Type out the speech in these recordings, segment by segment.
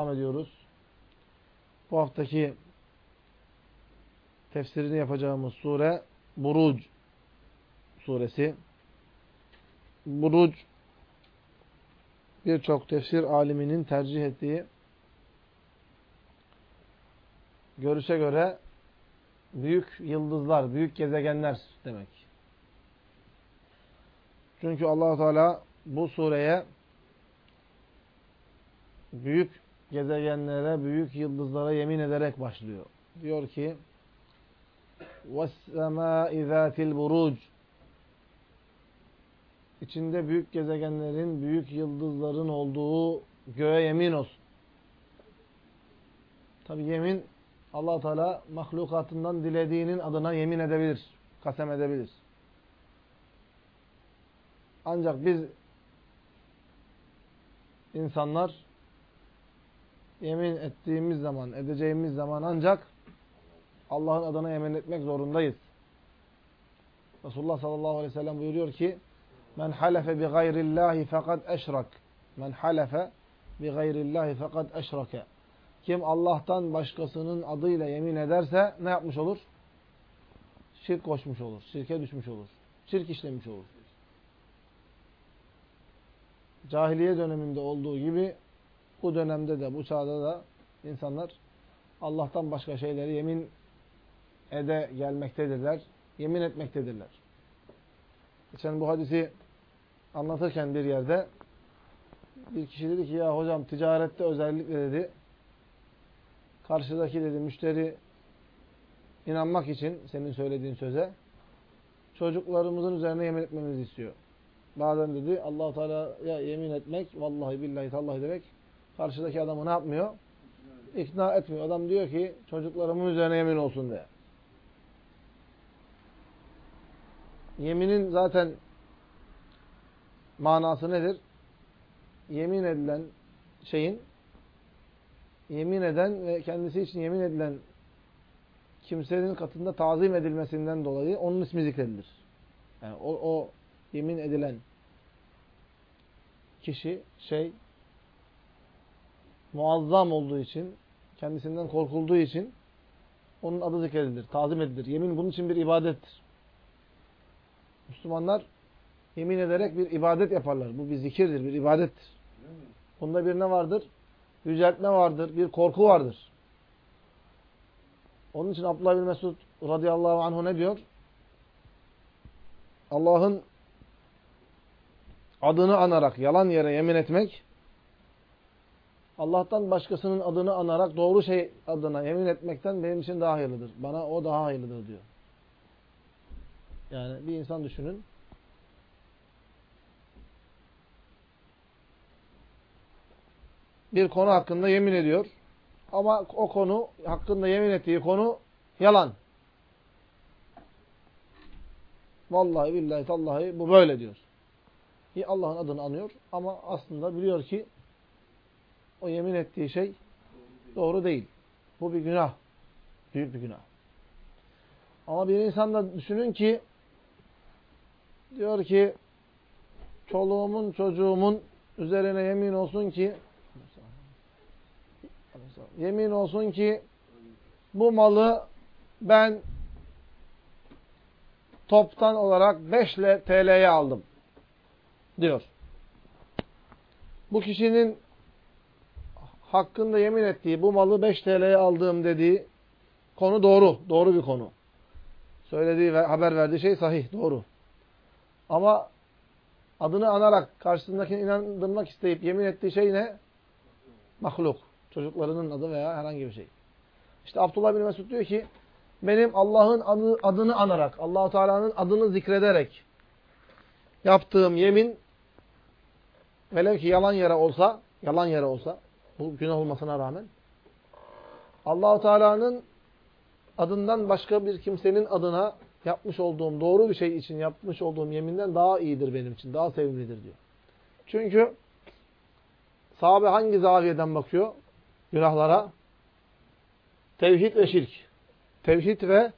devam ediyoruz. Bu haftaki tefsirini yapacağımız sure Buruc suresi. Buruc birçok tefsir aliminin tercih ettiği görüşe göre büyük yıldızlar, büyük gezegenler demek. Çünkü allah Teala bu sureye büyük gezegenlere, büyük yıldızlara yemin ederek başlıyor. Diyor ki وَالسَّمَاءِ ذَاتِ الْبُرُوجِ İçinde büyük gezegenlerin, büyük yıldızların olduğu göğe yemin olsun. Tabi yemin allah Teala mahlukatından dilediğinin adına yemin edebilir, kasem edebilir. Ancak biz insanlar yemin ettiğimiz zaman, edeceğimiz zaman ancak Allah'ın adına yemin etmek zorundayız. Resulullah sallallahu aleyhi ve sellem buyuruyor ki Men halefe bi gayrillahi fakat eşrak. Men halefe bi gayrillahi fakat eşrake. Kim Allah'tan başkasının adıyla yemin ederse ne yapmış olur? Şirk koşmuş olur. Şirke düşmüş olur. Şirk işlemiş olur. Cahiliye döneminde olduğu gibi bu dönemde de, bu çağda da insanlar Allah'tan başka şeyleri yemin ede gelmektedirler. Yemin etmektedirler. Geçen bu hadisi anlatırken bir yerde bir kişi dedi ki ya hocam ticarette özellikle dedi karşıdaki dedi müşteri inanmak için senin söylediğin söze çocuklarımızın üzerine yemin etmemizi istiyor. Bazen dedi allah Teala'ya yemin etmek vallahi billahi tallahi demek karşıdaki adamı ne yapmıyor? İkna etmiyor. Adam diyor ki çocuklarımın üzerine yemin olsun diye. Yeminin zaten manası nedir? Yemin edilen şeyin yemin eden ve kendisi için yemin edilen kimsenin katında tazim edilmesinden dolayı onun ismi zikredilir. Yani o, o yemin edilen kişi, şey muazzam olduğu için, kendisinden korkulduğu için onun adı zikredilir, tazim edilir. Yemin bunun için bir ibadettir. Müslümanlar yemin ederek bir ibadet yaparlar. Bu bir zikirdir, bir ibadettir. Bunda bir ne vardır? Yüceltme vardır, bir korku vardır. Onun için Abdullah bin Mesud radıyallahu anhu ne diyor? Allah'ın adını anarak yalan yere yemin etmek Allah'tan başkasının adını anarak doğru şey adına yemin etmekten benim için daha hayırlıdır. Bana o daha hayırlıdır diyor. Yani bir insan düşünün. Bir konu hakkında yemin ediyor. Ama o konu hakkında yemin ettiği konu yalan. Vallahi billahi tallahi bu böyle diyor. Allah'ın adını anıyor ama aslında biliyor ki o yemin ettiği şey doğru değil. Bu bir günah. Büyük bir günah. Ama bir insan da düşünün ki diyor ki çoluğumun çocuğumun üzerine yemin olsun ki yemin olsun ki bu malı ben toptan olarak 5 TL'ye aldım diyor. Bu kişinin hakkında yemin ettiği bu malı 5 TL'ye aldığım dediği konu doğru. Doğru bir konu. Söylediği ve haber verdiği şey sahih. Doğru. Ama adını anarak karşısındakini inandırmak isteyip yemin ettiği şey ne? Mahluk. Çocuklarının adı veya herhangi bir şey. İşte Abdullah bin Mesud diyor ki benim Allah'ın adı, adını anarak, Allahu Teala'nın adını zikrederek yaptığım yemin velev ki yalan yere olsa, yalan yere olsa bu günah olmasına rağmen Allahu Teala'nın adından başka bir kimsenin adına yapmış olduğum doğru bir şey için yapmış olduğum yeminden daha iyidir benim için. Daha sevimlidir diyor. Çünkü sahabe hangi zaviyeden bakıyor günahlara? Tevhid ve şirk. Tevhid ve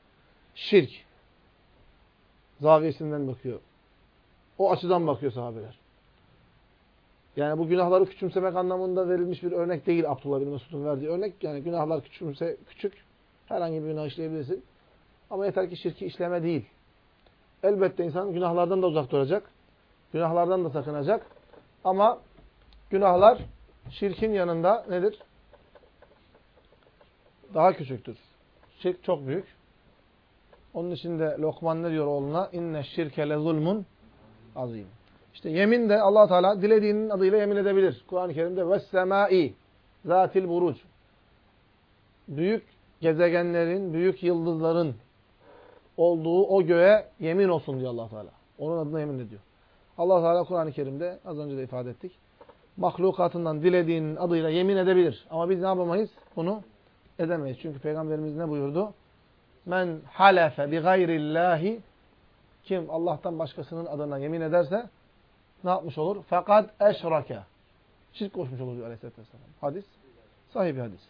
şirk zaviyesinden bakıyor. O açıdan bakıyor sahabeler. Yani bu günahları küçümsemek anlamında verilmiş bir örnek değil Abdullah bin Mesud'un verdiği örnek. Yani günahlar küçümse küçük. Herhangi bir günah işleyebilirsin. Ama yeter ki şirki işleme değil. Elbette insan günahlardan da uzak duracak. Günahlardan da sakınacak. Ama günahlar şirkin yanında nedir? Daha küçüktür. Şirk çok büyük. Onun için de Lokman ne diyor oğluna? İnne şirke le zulmun azim. İşte yemin de allah Teala dilediğinin adıyla yemin edebilir. Kur'an-ı Kerim'de وَالسَّمَاءِ zatil buruc. Büyük gezegenlerin, büyük yıldızların olduğu o göğe yemin olsun diyor allah Teala. Onun adına yemin ediyor. allah Teala Kur'an-ı Kerim'de az önce de ifade ettik. Mahlukatından dilediğinin adıyla yemin edebilir. Ama biz ne yapamayız? Bunu edemeyiz. Çünkü Peygamberimiz ne buyurdu? Men halefe bi gayrillahi kim Allah'tan başkasının adına yemin ederse ne yapmış olur? Fakat eşrake. Şirk koşmuş olur diyor Aleyhisselatü Vesselam. Hadis. Sahih bir hadis.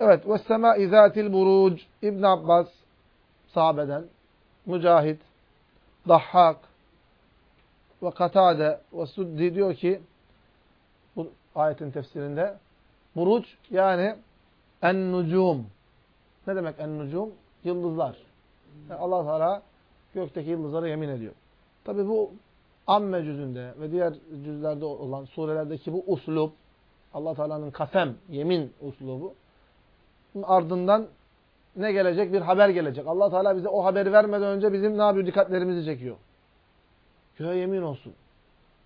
Evet. Ve semâ zâtil buruc. İbn Abbas sahabeden, Mücahit, Dahhak ve Katade ve Suddi diyor ki bu ayetin tefsirinde buruc yani en-nucum. Ne demek en-nucum? Yıldızlar. Yani Allah Teala gökteki yıldızlara yemin ediyor. Tabi bu amme cüzünde ve diğer cüzlerde olan surelerdeki bu uslub Allah Teala'nın kasem, yemin uslubu ardından ne gelecek? Bir haber gelecek. Allah Teala bize o haberi vermeden önce bizim ne yapıyor? Dikkatlerimizi çekiyor. Göğe yemin olsun.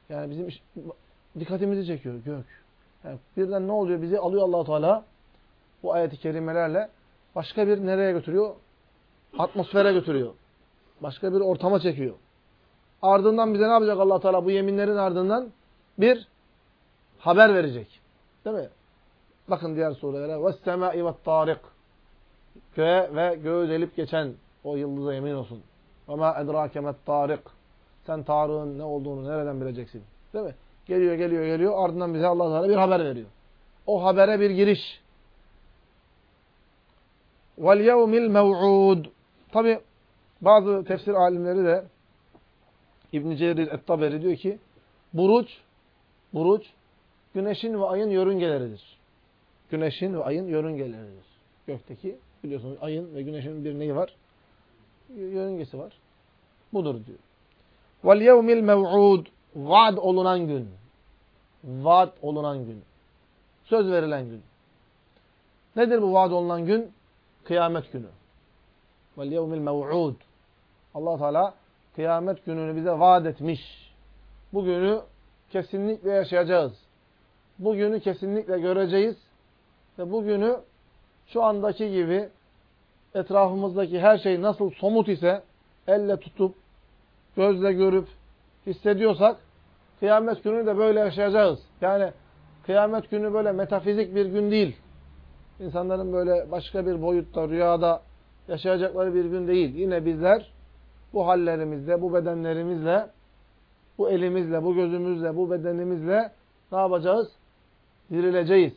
Yani bizim iş, dikkatimizi çekiyor gök. Yani birden ne oluyor? Bizi alıyor allah Teala bu ayeti kerimelerle başka bir nereye götürüyor? Atmosfere götürüyor. Başka bir ortama çekiyor. Ardından bize ne yapacak allah Teala? Bu yeminlerin ardından bir haber verecek. Değil mi? Bakın diğer surelere. وَالسَّمَاءِ وَالطَّارِقِ Göğe ve göğü delip geçen o yıldıza yemin olsun. وَمَا اَدْرَاكَ مَتْطَارِقِ Sen Tarık'ın ne olduğunu nereden bileceksin? Değil mi? Geliyor, geliyor, geliyor. Ardından bize allah Teala bir haber veriyor. O habere bir giriş. وَالْيَوْمِ الْمَوْعُودِ Tabi bazı tefsir alimleri de İbn Cerir et-Taberi diyor ki buruç buruç güneşin ve ayın yörüngeleridir. Güneşin ve ayın yörüngeleridir. Gökteki biliyorsunuz ayın ve güneşin bir neyi var? Yörüngesi var. Budur diyor. Vel yevmil mev'ud vaad olunan gün. Vaad olunan gün. Söz verilen gün. Nedir bu vaad olunan gün? Kıyamet günü. Vel yevmil mev'ud. Allah Teala kıyamet gününü bize vaat etmiş. Bu günü kesinlikle yaşayacağız. Bu günü kesinlikle göreceğiz. Ve bu günü şu andaki gibi etrafımızdaki her şey nasıl somut ise elle tutup, gözle görüp, hissediyorsak kıyamet günü de böyle yaşayacağız. Yani kıyamet günü böyle metafizik bir gün değil. İnsanların böyle başka bir boyutta, rüyada yaşayacakları bir gün değil. Yine bizler bu hallerimizle, bu bedenlerimizle, bu elimizle, bu gözümüzle, bu bedenimizle ne yapacağız? Dirileceğiz.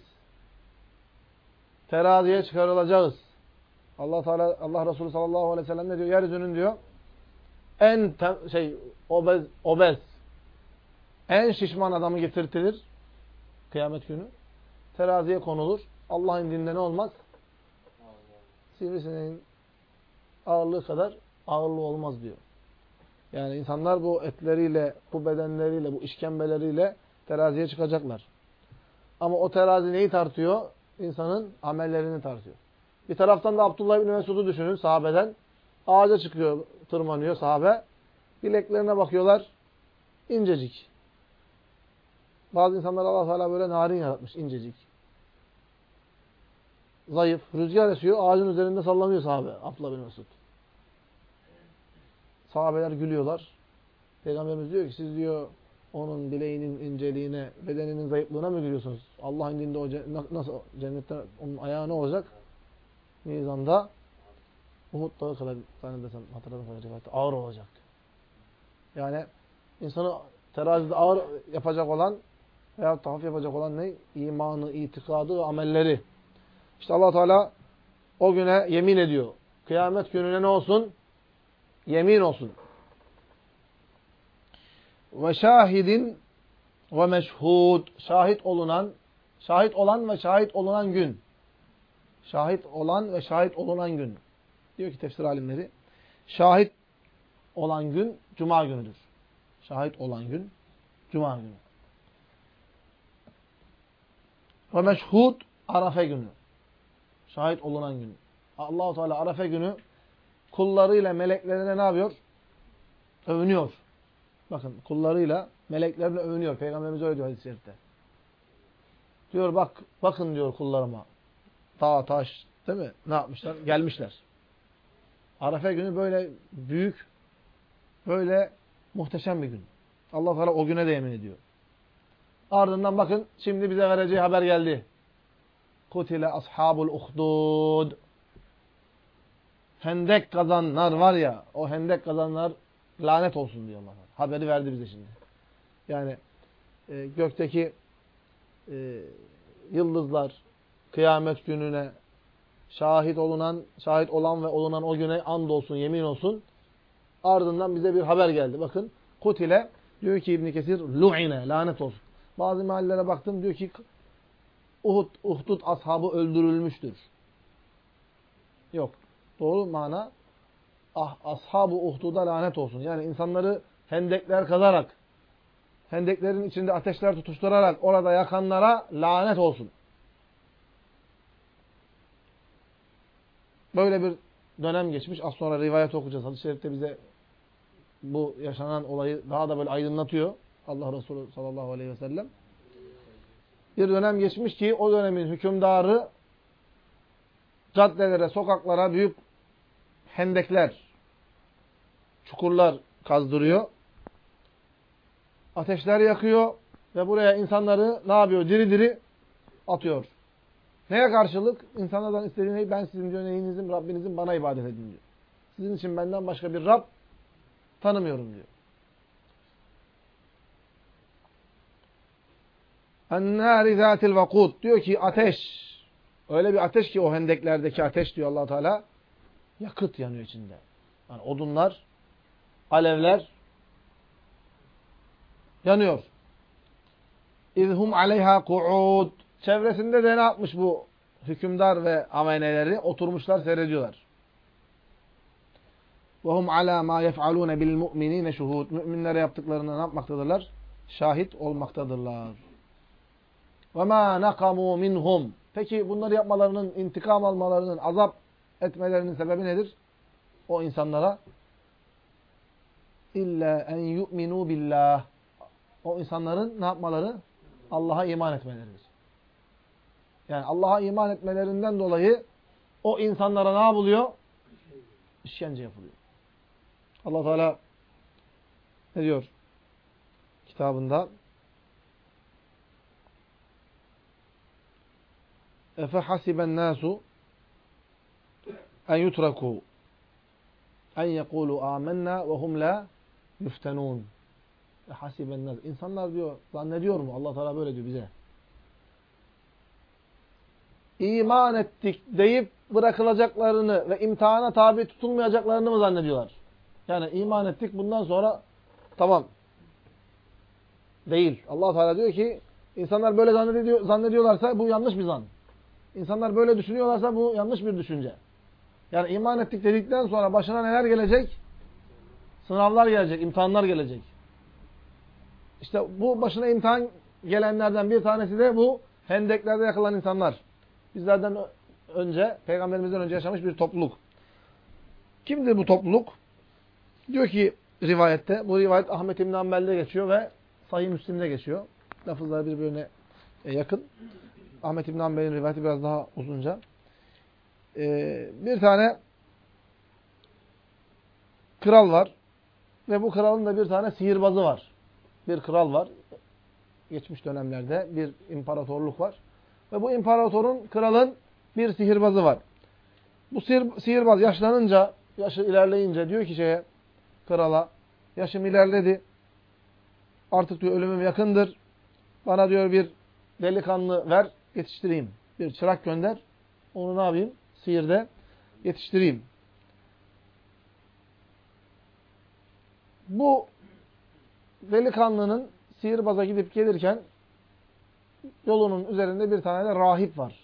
Teraziye çıkarılacağız. Allah Teala Allah Resulü sallallahu aleyhi ve sellem ne diyor? Yeryüzünün diyor en şey obez obez en şişman adamı getirtilir kıyamet günü. Teraziye konulur. Allah'ın dinde ne olmaz? Sivrisineğin ağırlığı kadar ağırlığı olmaz diyor. Yani insanlar bu etleriyle, bu bedenleriyle, bu işkembeleriyle teraziye çıkacaklar. Ama o terazi neyi tartıyor? İnsanın amellerini tartıyor. Bir taraftan da Abdullah bin Mesud'u düşünün sahabeden. Ağaca çıkıyor, tırmanıyor sahabe. Bileklerine bakıyorlar. incecik. Bazı insanlar Allah Teala böyle narin yaratmış, incecik. Zayıf. Rüzgar esiyor, ağacın üzerinde sallanıyor sahabe. Abdullah bin Mesud. Sahabeler gülüyorlar. Peygamberimiz diyor ki siz diyor onun bileğinin inceliğine, bedeninin zayıflığına mı gülüyorsunuz? Allah'ın dinde o nasıl cennette onun ayağı ne olacak? Mizanda Uhud dağı kadar zannedersem hatırladım kadarıyla ağır olacak. Yani insanı terazide ağır yapacak olan veya hafif yapacak olan ne? İmanı, itikadı ve amelleri. İşte allah Teala o güne yemin ediyor. Kıyamet gününe ne olsun? Yemin olsun. Ve şahidin ve meşhud şahit olunan şahit olan ve şahit olunan gün. Şahit olan ve şahit olunan gün. Diyor ki tefsir alimleri şahit olan gün cuma günüdür. Şahit olan gün cuma günü. Ve meşhud Arafe günü. Şahit olunan gün. Allahu Teala Arafe günü kullarıyla meleklerine ne yapıyor? Övünüyor. Bakın kullarıyla meleklerine övünüyor. Peygamberimiz öyle diyor hadis-i şerifte. Diyor bak bakın diyor kullarıma. Dağ taş değil mi? Ne yapmışlar? Gelmişler. Arafe günü böyle büyük, böyle muhteşem bir gün. Allah Teala o güne de yemin ediyor. Ardından bakın şimdi bize vereceği haber geldi. Kutile ashabul uhdud. Hendek kazanlar var ya, o hendek kazanlar lanet olsun diyor Allah. Haberi verdi bize şimdi. Yani e, gökteki e, yıldızlar kıyamet gününe şahit olunan, şahit olan ve olunan o güne and olsun, yemin olsun. Ardından bize bir haber geldi. Bakın kutile diyor ki İbn Kesir lu'ine lanet olsun. Bazı mahallelere baktım diyor ki Uhud, Uhdud ashabı öldürülmüştür. Yok. Doğru mana ah, ashabı Uhdud'a lanet olsun. Yani insanları hendekler kazarak, hendeklerin içinde ateşler tutuşturarak orada yakanlara lanet olsun. Böyle bir dönem geçmiş. Az sonra rivayet okuyacağız. Hadis-i Şerif'te bize bu yaşanan olayı daha da böyle aydınlatıyor. Allah Resulü sallallahu aleyhi ve sellem. Bir dönem geçmiş ki o dönemin hükümdarı caddelere, sokaklara büyük hendekler, çukurlar kazdırıyor. Ateşler yakıyor ve buraya insanları ne yapıyor? Diri diri atıyor. Neye karşılık? İnsanlardan istediğini ben sizin diyor neyinizin, Rabbinizin bana ibadet edin diyor. Sizin için benden başka bir Rab tanımıyorum diyor. Ennâri zâtil vakûd. Diyor ki ateş. Öyle bir ateş ki o hendeklerdeki ateş diyor allah Teala yakıt yanıyor içinde. Yani odunlar, alevler yanıyor. İzhum aleyha ku'ud. Çevresinde de ne yapmış bu hükümdar ve ameneleri? Oturmuşlar seyrediyorlar. Ve hum ala ma yef'alune bil mu'minine şuhud. Müminlere yaptıklarına ne yapmaktadırlar? Şahit olmaktadırlar. Ve ma nakamu minhum. Peki bunları yapmalarının, intikam almalarının, azap etmelerinin sebebi nedir? O insanlara illa en yu'minu billah. O insanların ne yapmaları? Allah'a iman etmeleridir. Yani Allah'a iman etmelerinden dolayı o insanlara ne yapılıyor? İşkence yapılıyor. Allah Teala ne diyor kitabında? Efe hasiben nasu en yutraku en yekulu amennâ ve hum la yuftenûn. Ve hasiben nas. İnsanlar diyor, zannediyor mu? Allah Teala böyle diyor bize. İman ettik deyip bırakılacaklarını ve imtihana tabi tutulmayacaklarını mı zannediyorlar? Yani iman ettik bundan sonra tamam. Değil. Allah Teala diyor ki insanlar böyle zannediyor, zannediyorlarsa bu yanlış bir zan. İnsanlar böyle düşünüyorlarsa bu yanlış bir düşünce. Yani iman ettik dedikten sonra başına neler gelecek? Sınavlar gelecek, imtihanlar gelecek. İşte bu başına imtihan gelenlerden bir tanesi de bu hendeklerde yakılan insanlar. Bizlerden önce, peygamberimizden önce yaşamış bir topluluk. Kimdir bu topluluk? Diyor ki rivayette, bu rivayet Ahmet İbn Hanbel'de geçiyor ve Sahih Müslim'de geçiyor. Lafızlar birbirine yakın. Ahmet İbn Hanbel'in rivayeti biraz daha uzunca. Ee, bir tane kral var. Ve bu kralın da bir tane sihirbazı var. Bir kral var. Geçmiş dönemlerde bir imparatorluk var. Ve bu imparatorun, kralın bir sihirbazı var. Bu sihir, sihirbaz yaşlanınca, yaşı ilerleyince diyor ki şeye, krala, yaşım ilerledi. Artık diyor ölümüm yakındır. Bana diyor bir delikanlı ver, yetiştireyim. Bir çırak gönder. Onu ne yapayım? Sihirde yetiştireyim. Bu delikanlının sihirbaza gidip gelirken yolunun üzerinde bir tane de rahip var.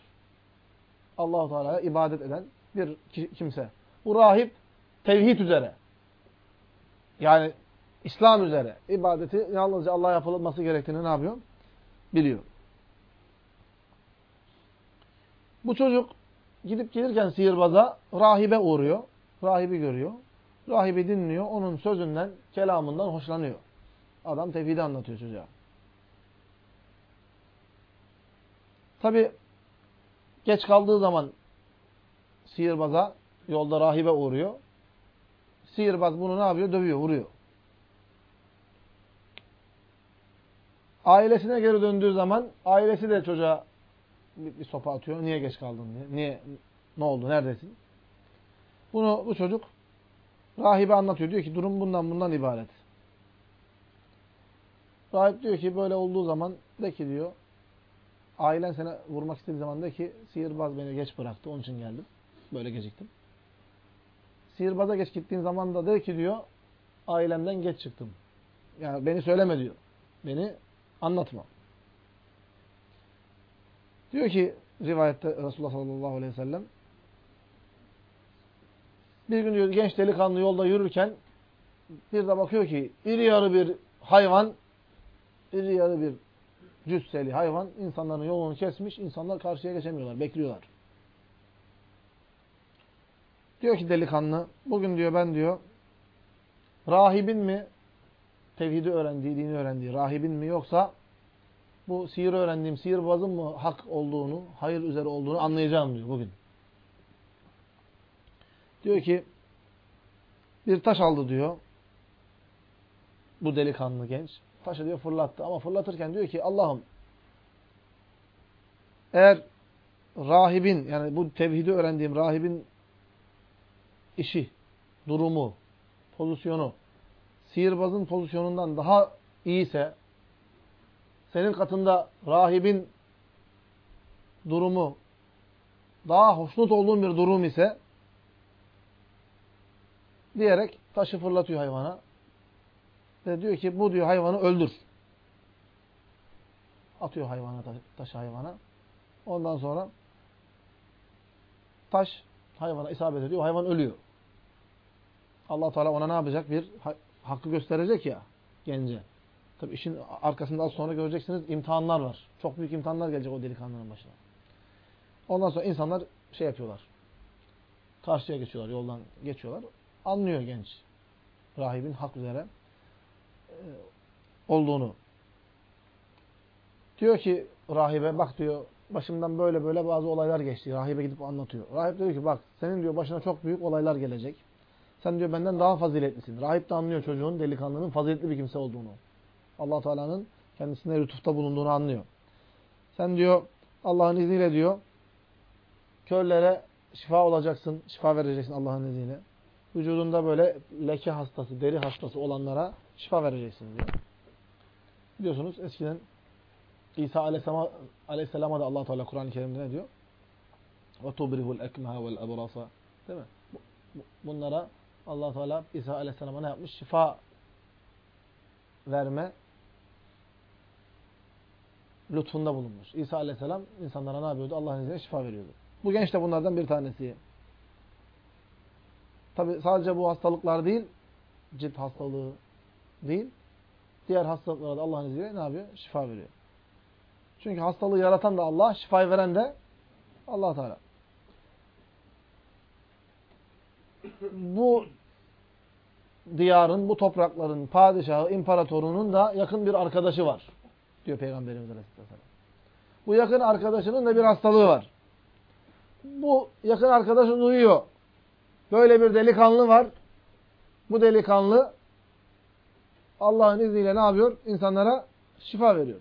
Allahu Teala'ya ibadet eden bir kimse. Bu rahip tevhid üzere. Yani İslam üzere. ibadeti yalnızca Allah'a yapılması gerektiğini ne yapıyor? Biliyor. Bu çocuk gidip gelirken sihirbaza rahibe uğruyor. Rahibi görüyor. Rahibi dinliyor. Onun sözünden, kelamından hoşlanıyor. Adam tevhidi anlatıyor çocuğa. Tabi geç kaldığı zaman sihirbaza yolda rahibe uğruyor. Sihirbaz bunu ne yapıyor? Dövüyor, vuruyor. Ailesine geri döndüğü zaman ailesi de çocuğa bir, bir sopa atıyor. Niye geç kaldın diye. Niye, ne oldu, neredesin? Bunu bu çocuk rahibe anlatıyor. Diyor ki durum bundan bundan ibaret. Rahip diyor ki böyle olduğu zaman de ki diyor ailen seni vurmak istediği zaman de ki sihirbaz beni geç bıraktı onun için geldim. Böyle geciktim. Sihirbaza geç gittiğin zaman da de ki diyor ailemden geç çıktım. Yani beni söyleme diyor. Beni anlatma. Diyor ki rivayette Resulullah sallallahu aleyhi ve sellem bir gün diyor genç delikanlı yolda yürürken bir de bakıyor ki iri yarı bir hayvan iri yarı bir cüsseli hayvan insanların yolunu kesmiş. insanlar karşıya geçemiyorlar. Bekliyorlar. Diyor ki delikanlı bugün diyor ben diyor rahibin mi tevhidi öğrendiği, dini öğrendiği rahibin mi yoksa bu sihir öğrendiğim sihirbazın mı hak olduğunu, hayır üzere olduğunu anlayacağım diyor bugün. Diyor ki bir taş aldı diyor. Bu delikanlı genç. Taşı diyor fırlattı ama fırlatırken diyor ki Allah'ım eğer rahibin yani bu tevhidi öğrendiğim rahibin işi, durumu, pozisyonu sihirbazın pozisyonundan daha iyiyse senin katında rahibin durumu daha hoşnut olduğun bir durum ise diyerek taşı fırlatıyor hayvana. Ve diyor ki bu diyor hayvanı öldür. Atıyor hayvana taşı hayvana. Ondan sonra taş hayvana isabet ediyor. Hayvan ölüyor. Allah Teala ona ne yapacak? Bir hakkı gösterecek ya gence. Tabi işin arkasında az sonra göreceksiniz imtihanlar var. Çok büyük imtihanlar gelecek o delikanlının başına. Ondan sonra insanlar şey yapıyorlar. Karşıya geçiyorlar, yoldan geçiyorlar. Anlıyor genç. Rahibin hak üzere e, olduğunu. Diyor ki rahibe bak diyor başımdan böyle böyle bazı olaylar geçti. Rahibe gidip anlatıyor. Rahip diyor ki bak senin diyor başına çok büyük olaylar gelecek. Sen diyor benden daha faziletlisin. Rahip de anlıyor çocuğun, delikanlının faziletli bir kimse olduğunu. Allah Teala'nın kendisine lütufta bulunduğunu anlıyor. Sen diyor Allah'ın izniyle diyor körlere şifa olacaksın, şifa vereceksin Allah'ın izniyle. Vücudunda böyle leke hastası, deri hastası olanlara şifa vereceksin diyor. Biliyorsunuz eskiden İsa Aleyhisselam'a Aleyhisselam'a da Allah Teala Kur'an-ı Kerim'de ne diyor? Ekmeha vel ebrasa. Değil mi? Bunlara allah Teala İsa Aleyhisselam'a ne yapmış? Şifa verme lütfunda bulunmuş. İsa Aleyhisselam insanlara ne yapıyordu? Allah'ın izniyle şifa veriyordu. Bu genç de bunlardan bir tanesi. Tabi sadece bu hastalıklar değil, cilt hastalığı değil, diğer hastalıklara da Allah'ın izniyle ne yapıyor? Şifa veriyor. Çünkü hastalığı yaratan da Allah, şifayı veren de allah Teala. bu diyarın, bu toprakların padişahı, imparatorunun da yakın bir arkadaşı var. Diyor Peygamberimiz Aleyhisselam. Bu yakın arkadaşının da bir hastalığı var. Bu yakın arkadaşı duyuyor. Böyle bir delikanlı var. Bu delikanlı Allah'ın izniyle ne yapıyor? İnsanlara şifa veriyor.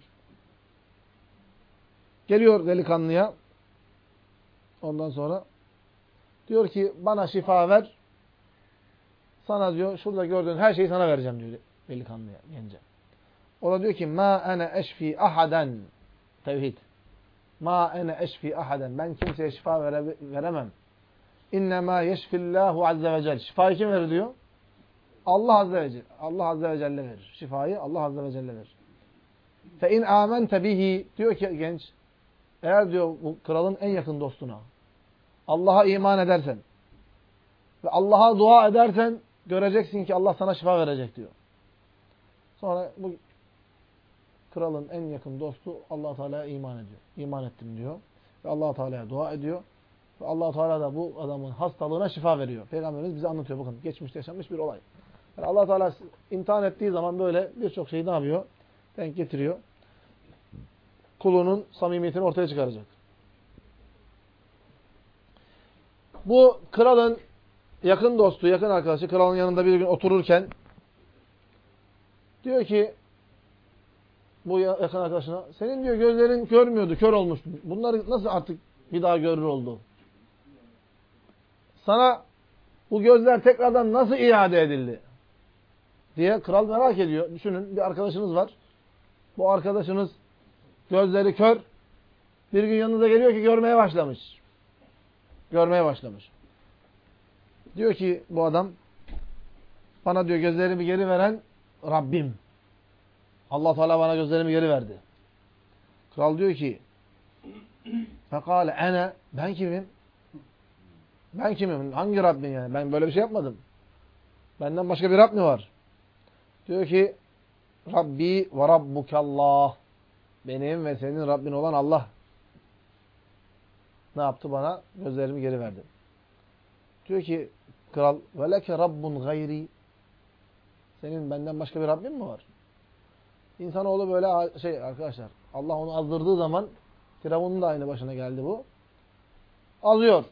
Geliyor delikanlıya. Ondan sonra diyor ki bana şifa ver. Sana diyor şurada gördüğün her şeyi sana vereceğim diyor delikanlıya, gence. O da diyor ki ma ene eşfi ahaden tevhid. Ma ene eşfi ahaden. Ben kimseye şifa vere, veremem. İnnemâ yeşfillâhu azze ve celle. Şifayı kim verir diyor? Allah azze ve celle. Allah azze ve celle verir. Şifayı Allah azze ve celle verir. Fe in amente bihi diyor ki genç eğer diyor bu kralın en yakın dostuna Allah'a iman edersen ve Allah'a dua edersen göreceksin ki Allah sana şifa verecek diyor. Sonra bu kralın en yakın dostu Allah Teala'ya iman ediyor. İman ettim diyor. Ve Allah Teala'ya dua ediyor. Ve Allah Teala da bu adamın hastalığına şifa veriyor. Peygamberimiz bize anlatıyor. Bakın geçmişte yaşanmış bir olay. Yani Allah Teala imtihan ettiği zaman böyle birçok şeyi ne yapıyor? Denk getiriyor. Kulunun samimiyetini ortaya çıkaracak. Bu kralın yakın dostu, yakın arkadaşı kralın yanında bir gün otururken diyor ki bu yakın arkadaşına senin diyor gözlerin görmüyordu, kör olmuştu. Bunları nasıl artık bir daha görür oldu? Sana bu gözler tekrardan nasıl iade edildi? Diye kral merak ediyor. Düşünün bir arkadaşınız var. Bu arkadaşınız gözleri kör. Bir gün yanınıza geliyor ki görmeye başlamış. Görmeye başlamış. Diyor ki bu adam bana diyor gözlerimi geri veren Rabbim. Allah Teala bana gözlerimi geri verdi. Kral diyor ki Fekale ene ben kimim? Ben kimim? Hangi Rabbim yani? Ben böyle bir şey yapmadım. Benden başka bir Rab mi var? Diyor ki Rabbi ve Rabbukallah. Benim ve senin Rabbin olan Allah. Ne yaptı bana? Gözlerimi geri verdi. Diyor ki kral ve rabbun gayri. Senin benden başka bir Rabbin mi var? İnsanoğlu böyle şey arkadaşlar Allah onu azdırdığı zaman Firavun'un da aynı başına geldi bu. Azıyor.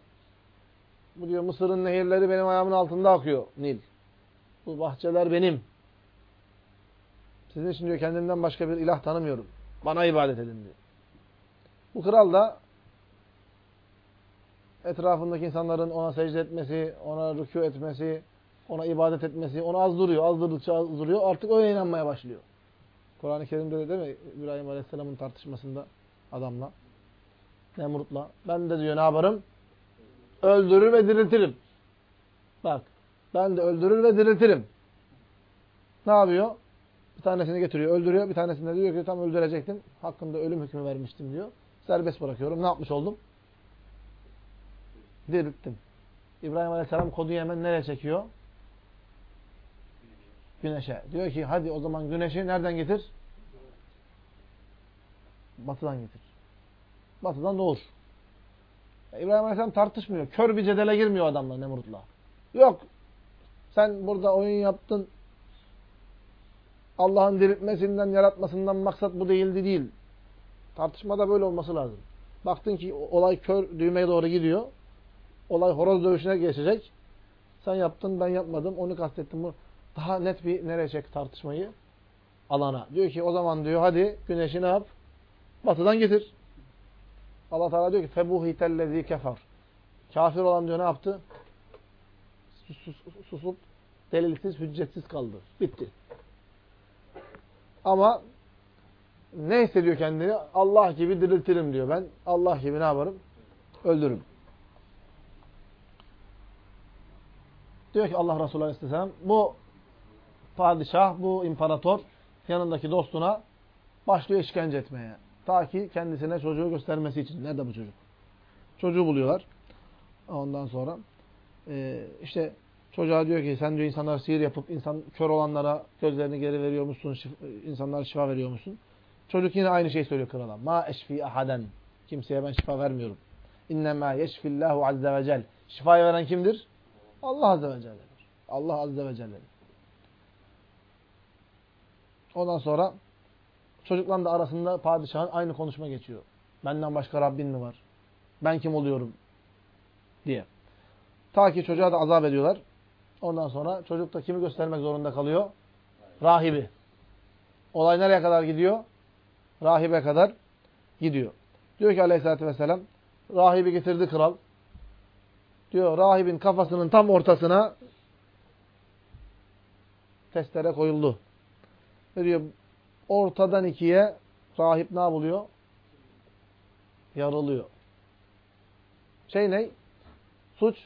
Bu diyor Mısır'ın nehirleri benim ayağımın altında akıyor Nil. Bu bahçeler benim. Sizin için diyor kendimden başka bir ilah tanımıyorum. Bana ibadet edin diyor. Bu kral da etrafındaki insanların ona secde etmesi, ona rükû etmesi, ona ibadet etmesi, onu azdırıyor. Azdırdıkça azdırıyor. Artık öyle inanmaya başlıyor. Kur'an-ı Kerim'de de değil mi? İbrahim Aleyhisselam'ın tartışmasında adamla, Nemrut'la. Ben de diyor ne yaparım? Öldürür ve diriltirim. Bak. Ben de öldürür ve diriltirim. Ne yapıyor? Bir tanesini getiriyor, öldürüyor. Bir tanesinde diyor ki tam öldürecektin. Hakkında ölüm hükmü vermiştim diyor. Serbest bırakıyorum. Ne yapmış oldum? Dirilttim. İbrahim Aleyhisselam kodu Yemen nereye çekiyor? Güneşe. Diyor ki hadi o zaman güneşi nereden getir? Batıdan getir. Batıdan doğur. İbrahim Aleyhisselam tartışmıyor. Kör bir cedele girmiyor adamla Nemrut'la. Yok. Sen burada oyun yaptın. Allah'ın diriltmesinden, yaratmasından maksat bu değildi değil. Tartışmada böyle olması lazım. Baktın ki olay kör düğmeye doğru gidiyor. Olay horoz dövüşüne geçecek. Sen yaptın, ben yapmadım. Onu kastettim. Bu daha net bir nereye çek tartışmayı? Alana. Diyor ki o zaman diyor hadi güneşi ne yap? Batıdan getir. Allah Teala diyor ki febuhitellezî kefer. Kafir olan diyor ne yaptı? Sus, sus, susup delilsiz, hüccetsiz kaldı. Bitti. Ama ne hissediyor kendini? Allah gibi diriltirim diyor. Ben Allah gibi ne yaparım? Öldürürüm. Diyor ki Allah Resulü Aleyhisselam bu padişah, bu imparator yanındaki dostuna başlıyor işkence etmeye. Ta ki kendisine çocuğu göstermesi için. Nerede bu çocuk? Çocuğu buluyorlar. Ondan sonra e, işte çocuğa diyor ki sen diyor insanlara sihir yapıp insan kör olanlara gözlerini geri veriyor musun? Şif, insanlara şifa veriyor musun? Çocuk yine aynı şeyi söylüyor krala. Ma eşfi ahaden. Kimseye ben şifa vermiyorum. İnnemâ yeşfillâhu azze ve cel. Şifayı veren kimdir? Allah azze ve celle'dir. Allah azze ve celle'dir. Ondan sonra çocukların da arasında padişahın aynı konuşma geçiyor. Benden başka Rabbin mi var? Ben kim oluyorum? diye. Ta ki çocuğa da azap ediyorlar. Ondan sonra çocuk da kimi göstermek zorunda kalıyor? Rahibi. Olay nereye kadar gidiyor? Rahibe kadar gidiyor. Diyor ki aleyhissalatü vesselam, rahibi getirdi kral. Diyor rahibin kafasının tam ortasına testere koyuldu. Diyor ortadan ikiye rahip ne yapılıyor? Yarılıyor. Şey ne? Suç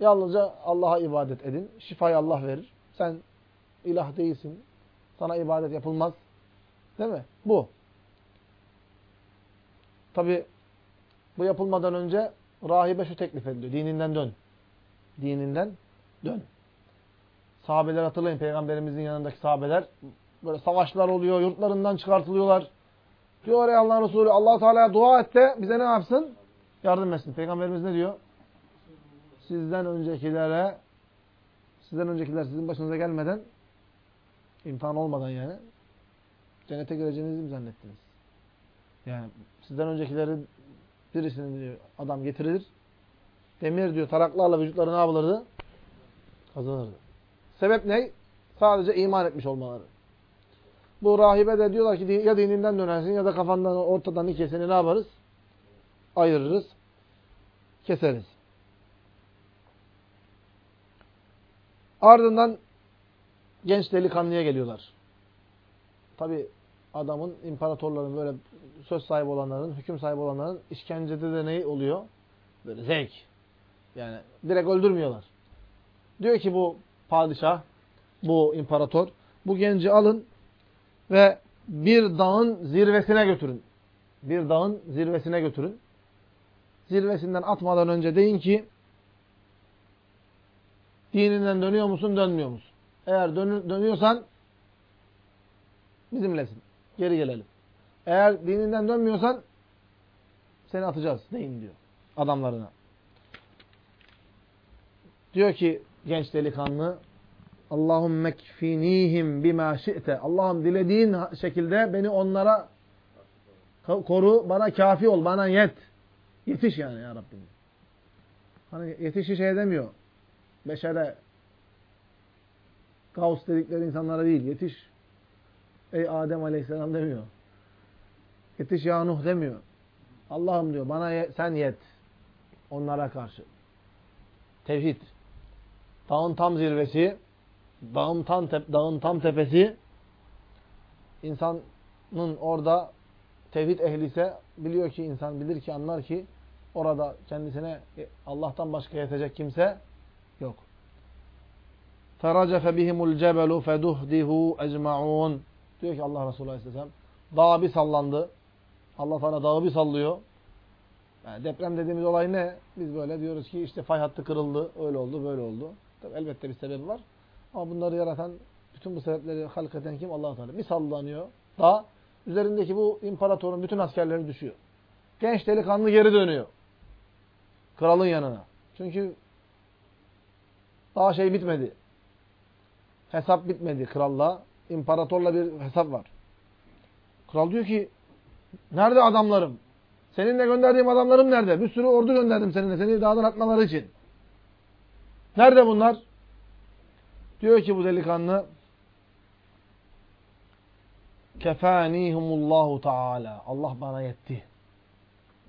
yalnızca Allah'a ibadet edin. Şifayı Allah verir. Sen ilah değilsin. Sana ibadet yapılmaz. Değil mi? Bu. Tabi bu yapılmadan önce rahibe şu teklif ediliyor. Dininden dön. Dininden dön. Sahabeler hatırlayın peygamberimizin yanındaki sahabeler böyle savaşlar oluyor, yurtlarından çıkartılıyorlar. Diyor ey Allah Resulü Allah Teala'ya dua et de bize ne yapsın? Yardım etsin. Peygamberimiz ne diyor? Sizden öncekilere sizden öncekiler sizin başınıza gelmeden imtihan olmadan yani cennete gireceğinizi mi zannettiniz? Yani sizden öncekileri birisini diyor adam getirilir. Demir diyor taraklarla vücutları ne yapılırdı? Kazanırdı. Sebep ne? Sadece iman etmiş olmaları. Bu rahibe de diyorlar ki ya dininden dönersin ya da kafandan ortadan ikisini ne yaparız? Ayırırız. Keseriz. Ardından genç delikanlıya geliyorlar. Tabi adamın, imparatorların böyle söz sahibi olanların, hüküm sahibi olanların işkencede de ne oluyor? Böyle zevk. Yani direkt öldürmüyorlar. Diyor ki bu padişah, bu imparator, bu genci alın ve bir dağın zirvesine götürün. Bir dağın zirvesine götürün. Zirvesinden atmadan önce deyin ki dininden dönüyor musun, dönmüyor musun? Eğer dön dönüyorsan bizimlesin. Geri gelelim. Eğer dininden dönmüyorsan seni atacağız deyin diyor adamlarına. Diyor ki genç delikanlı Allahümme kfinihim bima şi'te. Allah'ım dilediğin şekilde beni onlara koru, bana kafi ol, bana yet. Yetiş yani ya Rabbim. Hani yetişi şey demiyor. Beşere Gauss dedikleri insanlara değil. Yetiş ey Adem Aleyhisselam demiyor. Yetiş ya Nuh demiyor. Allah'ım diyor bana ye, sen yet. Onlara karşı. Tevhid. Dağın tam zirvesi, dağın tam, tep dağın tam tepesi insanın orada tevhid ehli ise biliyor ki insan bilir ki anlar ki orada kendisine Allah'tan başka yetecek kimse yok. فَرَجَفَ بِهِمُ الْجَبَلُ فَدُهْدِهُ اَجْمَعُونَ Diyor ki Allah Resulü Aleyhisselam dağ bir sallandı. Allah Teala dağı bir sallıyor. Yani deprem dediğimiz olay ne? Biz böyle diyoruz ki işte fay hattı kırıldı, öyle oldu, böyle oldu. Tabii elbette bir sebebi var. Ama bunları yaratan, bütün bu sebepleri halk eden kim? allah Teala. Bir sallanıyor. Üzerindeki bu imparatorun bütün askerleri düşüyor. Genç delikanlı geri dönüyor. Kralın yanına. Çünkü daha şey bitmedi. Hesap bitmedi kralla. İmparatorla bir hesap var. Kral diyor ki, nerede adamlarım? Seninle gönderdiğim adamlarım nerede? Bir sürü ordu gönderdim seninle. Seni dağdan atmaları için. Nerede bunlar? Diyor ki bu delikanlı kefanihumullahu taala. Allah bana yetti.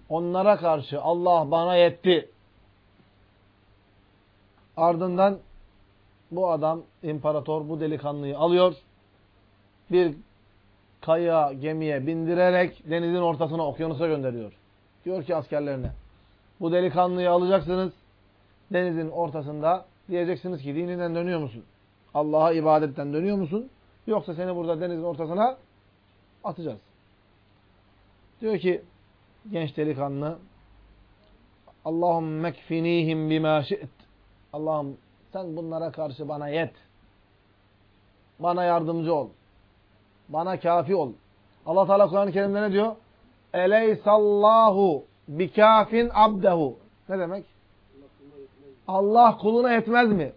Onlara karşı Allah bana yetti. Ardından bu adam imparator bu delikanlıyı alıyor. Bir kaya gemiye bindirerek denizin ortasına okyanusa gönderiyor. Diyor ki askerlerine bu delikanlıyı alacaksınız denizin ortasında diyeceksiniz ki dininden dönüyor musun? Allah'a ibadetten dönüyor musun? Yoksa seni burada denizin ortasına atacağız. Diyor ki genç delikanlı Allahümme mekfinihim bima şi't. Allah'ım sen bunlara karşı bana yet. Bana yardımcı ol. Bana kafi ol. Allah Teala Kur'an-ı Kerim'de ne diyor? Eleysallahu bikafin abdehu. Ne demek? Allah kuluna yetmez mi?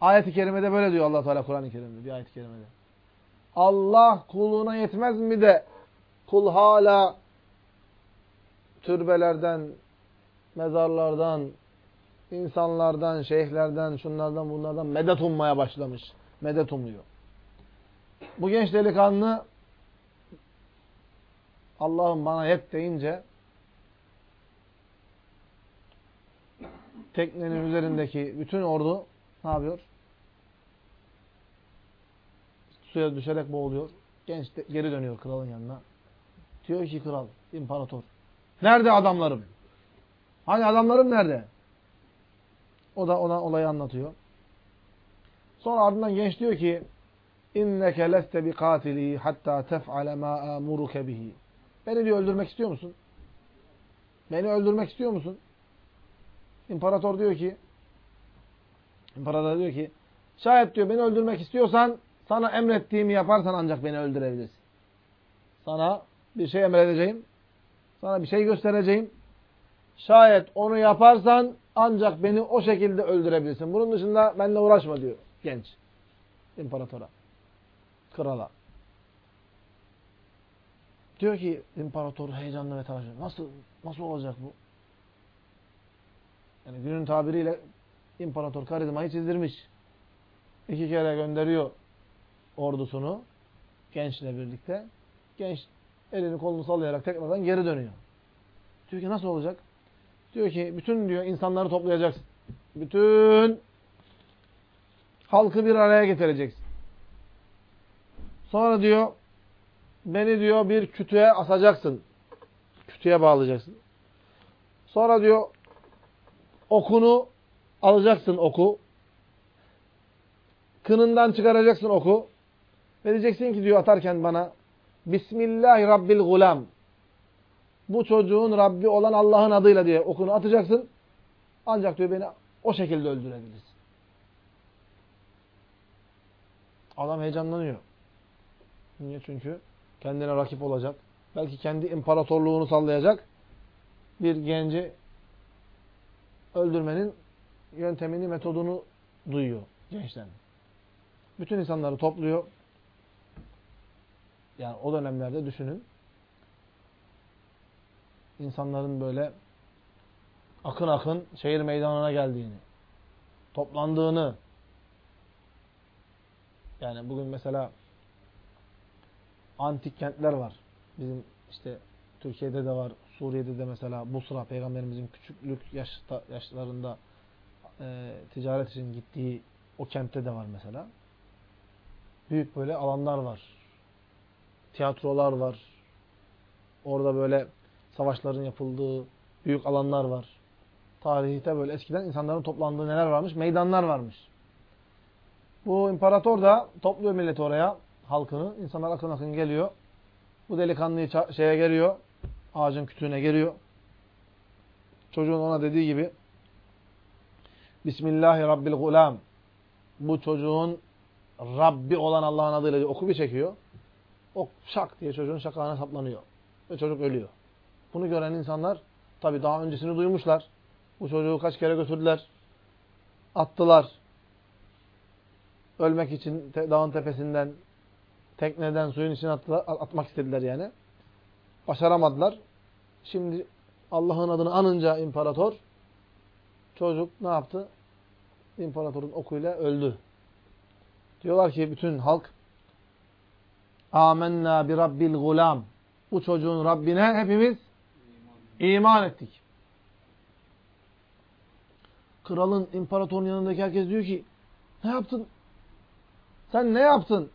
Ayet-i kerimede böyle diyor Allah Teala Kur'an-ı Kerim'de bir ayet-i kerimede. Allah kuluna yetmez mi de kul hala türbelerden, mezarlardan, insanlardan, şeyhlerden, şunlardan, bunlardan medet ummaya başlamış. Medet umuyor. Bu genç delikanlı Allah'ım bana yet deyince teknenin üzerindeki bütün ordu ne yapıyor? Suya düşerek boğuluyor. Genç de, geri dönüyor kralın yanına. Diyor ki kral, imparator. Nerede adamlarım? Hani adamlarım nerede? O da ona olayı anlatıyor. Sonra ardından genç diyor ki inneke leste bi katili hatta tef'ale ma amuruke bihi. Beni diyor öldürmek istiyor musun? Beni öldürmek istiyor musun? İmparator diyor ki İmparator diyor ki şayet diyor beni öldürmek istiyorsan sana emrettiğimi yaparsan ancak beni öldürebilirsin. Sana bir şey emredeceğim. Sana bir şey göstereceğim. Şayet onu yaparsan ancak beni o şekilde öldürebilirsin. Bunun dışında benimle uğraşma diyor genç imparatora. Krala. Diyor ki imparator heyecanlı ve telaşlı. Nasıl nasıl olacak bu? Yani günün tabiriyle imparator karizmayı çizdirmiş. İki kere gönderiyor ordusunu gençle birlikte. Genç elini kolunu sallayarak tekrardan geri dönüyor. Diyor ki nasıl olacak? Diyor ki bütün diyor insanları toplayacaksın. Bütün halkı bir araya getireceksin. Sonra diyor beni diyor bir kütüğe asacaksın. Kütüğe bağlayacaksın. Sonra diyor okunu alacaksın oku. Kınından çıkaracaksın oku. Ve diyeceksin ki diyor atarken bana Bismillahi Rabbil gulam. Bu çocuğun Rabbi olan Allah'ın adıyla diye okunu atacaksın. Ancak diyor beni o şekilde öldürebilirsin. Adam heyecanlanıyor. Niye? Çünkü kendine rakip olacak. Belki kendi imparatorluğunu sallayacak bir genci öldürmenin yöntemini, metodunu duyuyor gençten. Bütün insanları topluyor. Yani o dönemlerde düşünün. İnsanların böyle akın akın şehir meydanına geldiğini, toplandığını. Yani bugün mesela antik kentler var. Bizim işte Türkiye'de de var, Suriye'de de mesela Busra, Peygamberimizin küçüklük yaşta, yaşlarında e, ticaret için gittiği o kentte de var mesela. Büyük böyle alanlar var. Tiyatrolar var. Orada böyle savaşların yapıldığı büyük alanlar var. Tarihte böyle eskiden insanların toplandığı neler varmış? Meydanlar varmış. Bu imparator da topluyor milleti oraya, halkını. İnsanlar akın akın geliyor. Bu delikanlıyı şeye geliyor. Ağacın kütüğüne geliyor. Çocuğun ona dediği gibi Bismillahi Rabbil Gulam. Bu çocuğun Rabbi olan Allah'ın adıyla oku bir çekiyor. Ok şak diye çocuğun şakağına saplanıyor. Ve çocuk ölüyor. Bunu gören insanlar tabi daha öncesini duymuşlar. Bu çocuğu kaç kere götürdüler. Attılar. Ölmek için dağın tepesinden, tekneden suyun içine attılar, atmak istediler yani. Başaramadılar. Şimdi Allah'ın adını anınca imparator çocuk ne yaptı? İmparatorun okuyla öldü. Diyorlar ki bütün halk Amenna bi rabbil gulam. Bu çocuğun Rabbine hepimiz iman ettik. Kralın, imparatorun yanındaki herkes diyor ki ne yaptın? Sen ne yaptın?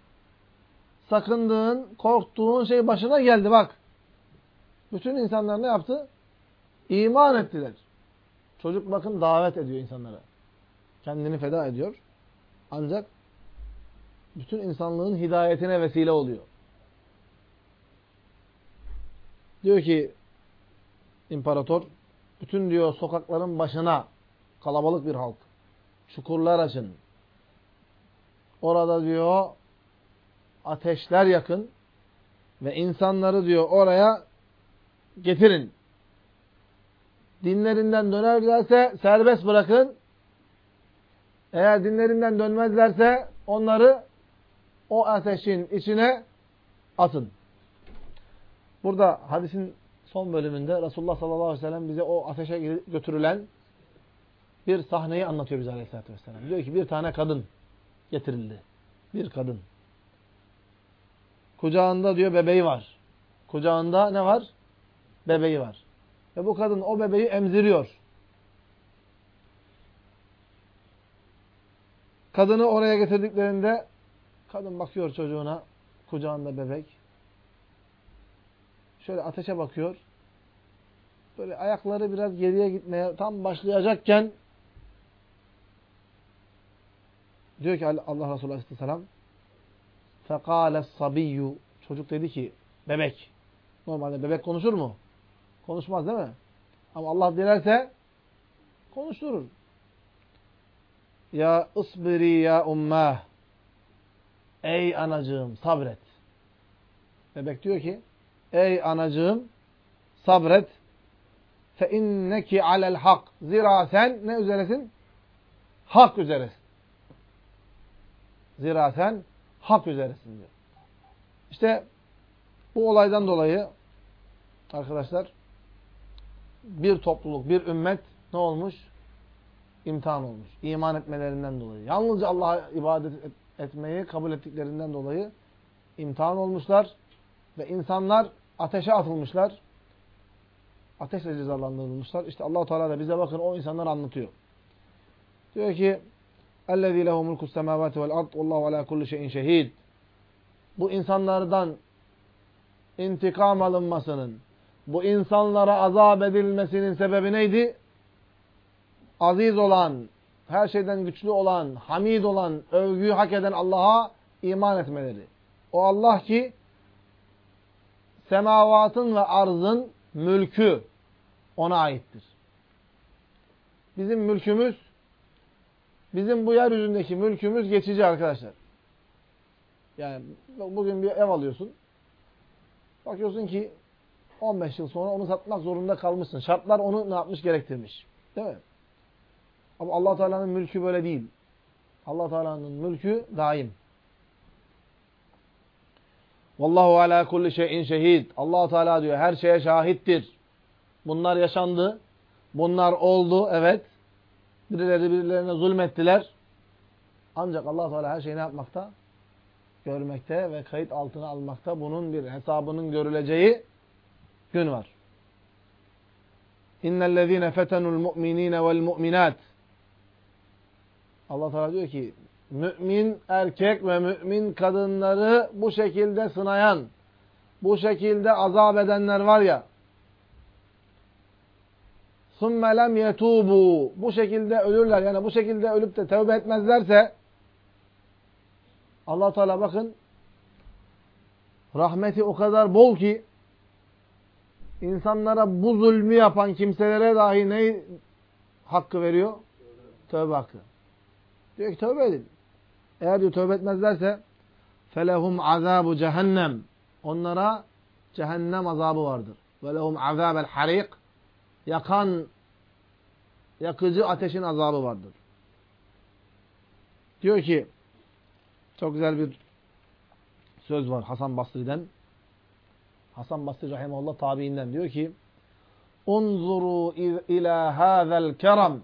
Sakındığın, korktuğun şey başına geldi bak. Bütün insanlar ne yaptı? İman ettiler. Çocuk bakın davet ediyor insanlara. Kendini feda ediyor. Ancak bütün insanlığın hidayetine vesile oluyor. Diyor ki imparator, bütün diyor sokakların başına kalabalık bir halk. Çukurlar açın. Orada diyor ateşler yakın ve insanları diyor oraya getirin. Dinlerinden dönerlerse serbest bırakın. Eğer dinlerinden dönmezlerse onları o ateşin içine atın. Burada hadisin son bölümünde Resulullah sallallahu aleyhi ve sellem bize o ateşe götürülen bir sahneyi anlatıyor bize aleyhissalatü vesselam. Diyor ki bir tane kadın getirildi. Bir kadın. Kucağında diyor bebeği var. Kucağında ne var? Bebeği var. Ve bu kadın o bebeği emziriyor. Kadını oraya getirdiklerinde kadın bakıyor çocuğuna. Kucağında bebek. Şöyle ateşe bakıyor. Böyle ayakları biraz geriye gitmeye tam başlayacakken diyor ki Allah Resulü Aleyhisselam Fekâle sabiyyü. Çocuk dedi ki bebek. Normalde bebek konuşur mu? Konuşmaz değil mi? Ama Allah dilerse konuşturur. Ya ısbiri ya ummah. Ey anacığım sabret. Bebek diyor ki ey anacığım sabret. Fe inneki alel hak. Zira sen ne üzeresin? Hak üzeresin. Zira sen hak üzeresin diyor. İşte bu olaydan dolayı arkadaşlar bir topluluk, bir ümmet ne olmuş? İmtihan olmuş. İman etmelerinden dolayı. Yalnızca Allah'a ibadet etmeyi kabul ettiklerinden dolayı imtihan olmuşlar ve insanlar ateşe atılmışlar. Ateşle cezalandırılmışlar. İşte allah Teala da bize bakın o insanlar anlatıyor. Diyor ki اَلَّذ۪ي لَهُ مُلْكُ السَّمَاوَاتِ وَالْاَرْضِ وَاللّٰهُ عَلَى كُلِّ شَيْءٍ şehid. Bu insanlardan intikam alınmasının, bu insanlara azap edilmesinin sebebi neydi? Aziz olan, her şeyden güçlü olan, hamid olan, övgüyü hak eden Allah'a iman etmeleri. O Allah ki semavatın ve arzın mülkü ona aittir. Bizim mülkümüz, bizim bu yeryüzündeki mülkümüz geçici arkadaşlar. Yani bugün bir ev alıyorsun. Bakıyorsun ki 15 yıl sonra onu satmak zorunda kalmışsın. Şartlar onu ne yapmış gerektirmiş. Değil mi? Ama allah Teala'nın mülkü böyle değil. allah Teala'nın mülkü daim. Vallahu ala kulli şeyin şehid. allah Teala diyor her şeye şahittir. Bunlar yaşandı. Bunlar oldu. Evet. Birileri birilerine zulmettiler. Ancak allah Teala her şeyi ne yapmakta? Görmekte ve kayıt altına almakta. Bunun bir hesabının görüleceği gün var. İnnellezîne fetenul mu'minîne vel mu'minât. Allah Teala diyor ki mümin erkek ve mümin kadınları bu şekilde sınayan, bu şekilde azap edenler var ya ثُمَّ لَمْ يَتُوبُوا Bu şekilde ölürler. Yani bu şekilde ölüp de tövbe etmezlerse allah Teala bakın rahmeti o kadar bol ki insanlara bu zulmü yapan kimselere dahi ne hakkı veriyor? Tövbe hakkı. Diyor ki tövbe edin. Eğer diyor tövbe etmezlerse felehum azabu cehennem. Onlara cehennem azabı vardır. Ve lehum azabel harik. Yakan yakıcı ateşin azabı vardır. Diyor ki çok güzel bir söz var Hasan Basri'den. Hasan Basri rahimahullah tabiinden diyor ki Unzuru ila hazel kerem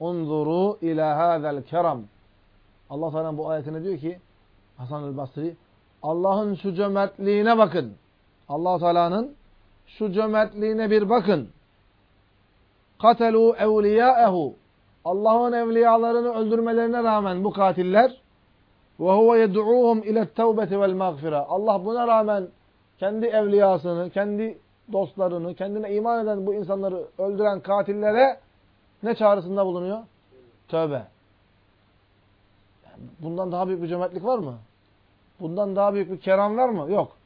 Unzuru ila hazel kerem Allah Teala bu ayetine diyor ki Hasan el Basri Allah'ın şu cömertliğine bakın. Allah Teala'nın şu cömertliğine bir bakın. Katelu evliyaehu. Allah'ın evliyalarını öldürmelerine rağmen bu katiller ve huve yed'uhum ile tevbeti vel mağfira. Allah buna rağmen kendi evliyasını, kendi dostlarını, kendine iman eden bu insanları öldüren katillere ne çağrısında bulunuyor? Tövbe. Bundan daha büyük bir cömertlik var mı? Bundan daha büyük bir keram var mı? Yok.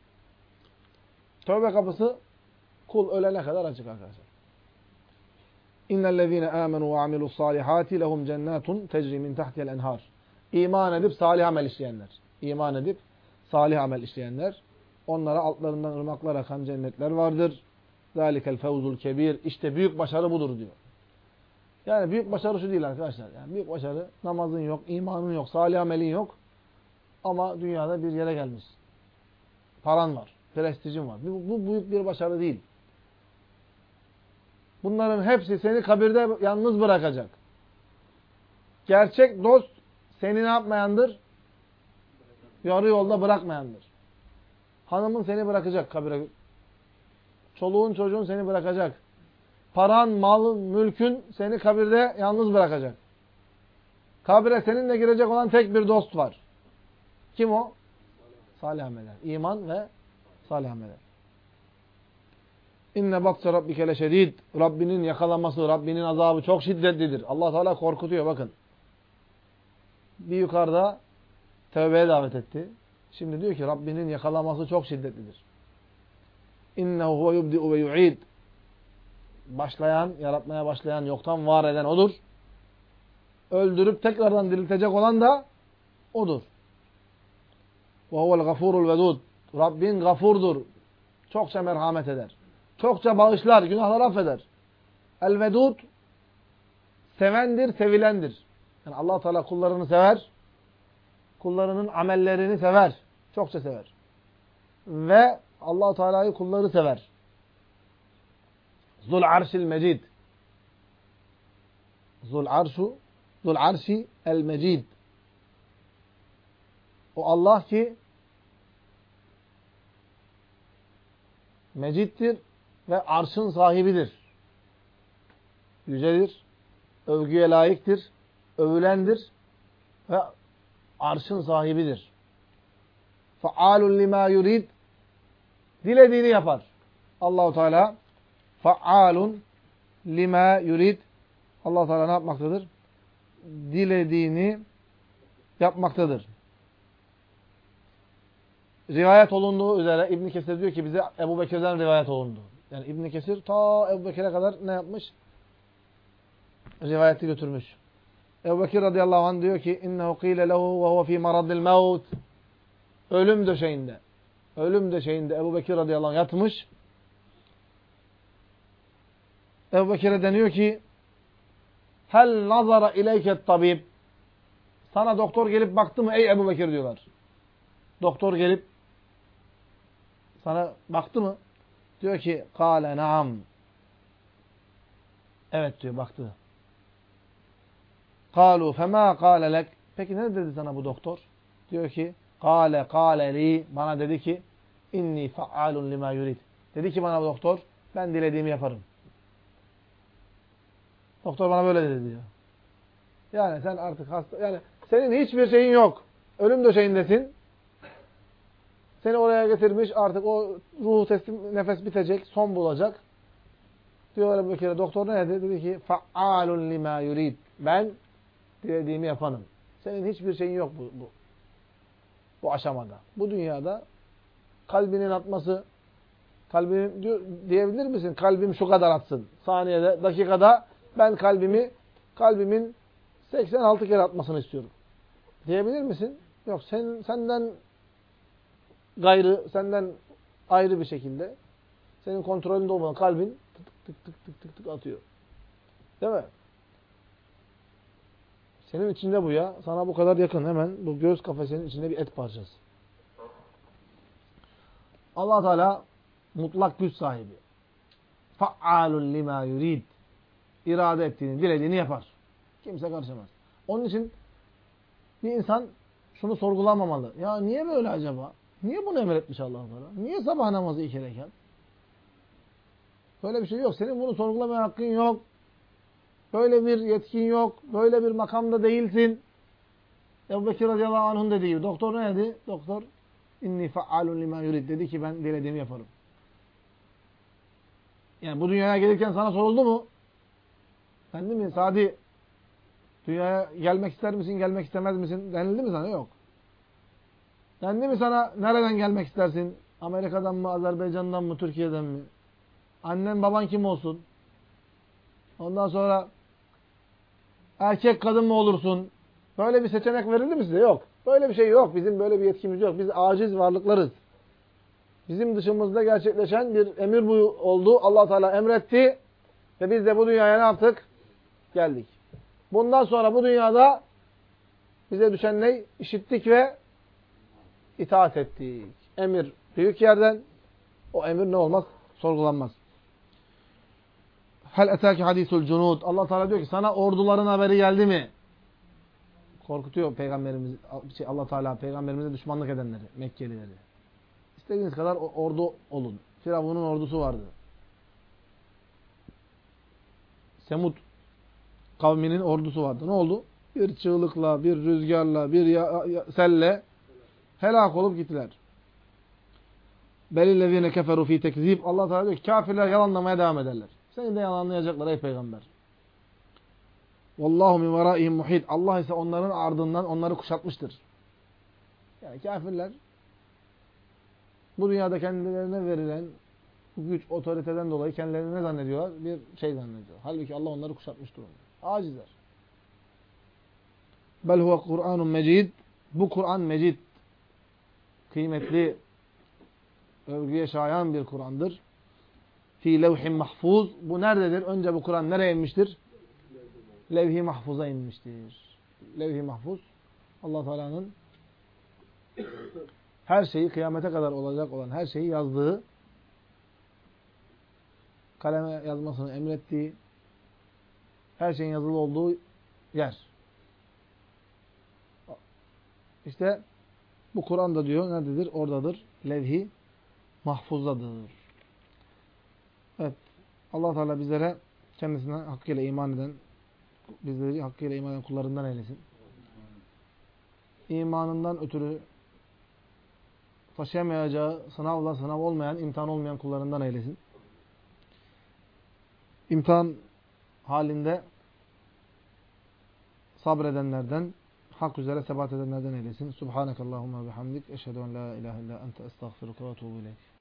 Tövbe kapısı kul ölene kadar açık arkadaşlar. İnnellezîne âmenû ve amilus salihâti lehum cennâtun tecri min tahtiyel enhâr. İman edip salih amel işleyenler. İman edip salih amel işleyenler. Onlara altlarından ırmaklar akan cennetler vardır. Zalikel fevzul kebir. İşte büyük başarı budur diyor. Yani büyük başarı şu değil arkadaşlar. Yani büyük başarı namazın yok, imanın yok, salih amelin yok. Ama dünyada bir yere gelmiş. Paran var, prestijin var. Bu, bu büyük bir başarı değil. Bunların hepsi seni kabirde yalnız bırakacak. Gerçek dost seni ne yapmayandır? Yarı yolda bırakmayandır. Hanımın seni bırakacak kabire. Çoluğun çocuğun seni bırakacak. Paran, malın, mülkün seni kabirde yalnız bırakacak. Kabire seninle girecek olan tek bir dost var. Kim o? Salih ameller. İman ve salih ameller. İnne batsa rabbike leşedid. Rabbinin yakalaması, Rabbinin azabı çok şiddetlidir. Allah Teala korkutuyor bakın. Bir yukarıda tövbeye davet etti. Şimdi diyor ki Rabbinin yakalaması çok şiddetlidir. İnnehu huve yubdi'u ve yu'id. Başlayan, yaratmaya başlayan, yoktan var eden odur. Öldürüp tekrardan diriltecek olan da odur. Ve huvel gafurul vedud. Rabbin gafurdur. Çokça merhamet eder. Çokça bağışlar, günahları affeder. El vedud sevendir, sevilendir. Yani Allah Teala kullarını sever. Kullarının amellerini sever. Çokça sever. Ve Allah Teala'yı kulları sever. Zul arşil mecid. Zul arşu Zul arşi el mecid. O Allah ki meciddir ve arşın sahibidir. Yücedir, övgüye layıktır, övülendir ve arşın sahibidir. Faalun lima yurid dilediğini yapar. Allahu Teala faalun lima yurid Allah Teala ne yapmaktadır? Dilediğini yapmaktadır. Rivayet olunduğu üzere İbn Kesir diyor ki bize Ebu Bekir'den rivayet olundu. Yani İbn Kesir ta Ebu Bekir'e kadar ne yapmış? Rivayeti götürmüş. Ebu Bekir radıyallahu anh diyor ki innehu qile lehu ve huve fi maradil mevt ölüm döşeğinde ölüm döşeğinde Ebu Bekir radıyallahu anh yatmış. Ebu Bekir'e deniyor ki hel nazara ileyket tabib sana doktor gelip baktı mı ey Ebu Bekir diyorlar. Doktor gelip sana baktı mı? Diyor ki kâle naam. Evet diyor baktı. Kalu fema kâle lek. Peki ne dedi sana bu doktor? Diyor ki kâle kâle li. Bana dedi ki inni fa'alun lima yurid. Dedi ki bana doktor ben dilediğimi yaparım. Doktor bana böyle dedi diyor. Yani sen artık hasta yani senin hiçbir şeyin yok. Ölüm döşeğindesin. Seni oraya getirmiş artık o ruhu teslim nefes bitecek, son bulacak. Diyorlar bir kere doktor ne dedi? Dedi ki fa'alun lima yurid. Ben dilediğimi yapanım. Senin hiçbir şeyin yok bu, bu, bu aşamada. Bu dünyada kalbinin atması, kalbinin diyor, diyebilir misin? Kalbim şu kadar atsın. Saniyede, dakikada ben kalbimi, kalbimin 86 kere atmasını istiyorum. Diyebilir misin? Yok. Sen, senden gayrı, senden ayrı bir şekilde senin kontrolünde olmayan kalbin tık tık tık tık tık tık atıyor. Değil mi? Senin içinde bu ya. Sana bu kadar yakın. Hemen bu göz kafesinin içinde bir et parçası. allah Teala mutlak güç sahibi. Fa'alun lima yurid. İrade ettiğini, dilediğini yapar. Kimse karışamaz. Onun için bir insan şunu sorgulamamalı. Ya niye böyle acaba? Niye bunu emretmiş allah Teala? Niye sabah namazı iki rekat? Böyle bir şey yok. Senin bunu sorgulamaya hakkın yok. Böyle bir yetkin yok. Böyle bir makamda değilsin. Ebu Bekir radıyallahu anh'ın dediği gibi. Doktor ne dedi? Doktor inni fa'alun lima yurid dedi ki ben dilediğimi yaparım. Yani bu dünyaya gelirken sana soruldu mu? Sen değil mi? Sadi dünyaya gelmek ister misin, gelmek istemez misin? Denildi mi sana? Yok. Dendi mi sana nereden gelmek istersin? Amerika'dan mı, Azerbaycan'dan mı, Türkiye'den mi? Annen baban kim olsun? Ondan sonra erkek kadın mı olursun? Böyle bir seçenek verildi mi size? Yok. Böyle bir şey yok. Bizim böyle bir yetkimiz yok. Biz aciz varlıklarız. Bizim dışımızda gerçekleşen bir emir bu oldu. allah Teala emretti. Ve biz de bu dünyaya ne yaptık? Geldik. Bundan sonra bu dünyada bize düşen ne? İşittik ve itaat ettik. Emir büyük yerden. O emir ne olmaz? Sorgulanmaz. Hel etaki hadisul cunud. Allah Teala diyor ki sana orduların haberi geldi mi? Korkutuyor peygamberimiz şey Allah Teala peygamberimize düşmanlık edenleri, Mekkelileri. İstediğiniz kadar ordu olun. Firavun'un ordusu vardı. Semud kavminin ordusu vardı. Ne oldu? Bir çığlıkla, bir rüzgarla, bir ya, ya, selle helak olup gittiler. Belillezine keferu fi tekzib. Allah Teala diyor ki kafirler yalanlamaya devam ederler. Seni de yalanlayacaklar ey peygamber. Vallahu min veraihim muhit. Allah ise onların ardından onları kuşatmıştır. Yani kafirler Bu dünyada kendilerine verilen güç, otoriteden dolayı kendilerini ne zannediyorlar? Bir şey zannediyorlar. Halbuki Allah onları kuşatmış durumda. Acizler. Bel huve Kur'anun mecid. Bu Kur'an mecid. Kıymetli, övgüye şayan bir Kur'an'dır. Fi levhin mahfuz. Bu nerededir? Önce bu Kur'an nereye inmiştir? Levh-i mahfuza inmiştir. Levh-i mahfuz allah Teala'nın her şeyi kıyamete kadar olacak olan her şeyi yazdığı kaleme yazmasını emrettiği her şeyin yazılı olduğu yer. İşte bu Kur'an'da diyor nerededir? Oradadır. Levh-i mahfuzdadır. Allah Teala bizlere kendisine hakkıyla iman eden bizleri hakkıyla iman eden kullarından eylesin. İmanından ötürü taşıyamayacağı sınavla sınav olmayan, imtihan olmayan kullarından eylesin. İmtihan halinde sabredenlerden, hak üzere sebat edenlerden eylesin. Subhanakallahumma bihamdik. Eşhedü en la ilahe illa ente estağfiruka ve tuğbu ileyk.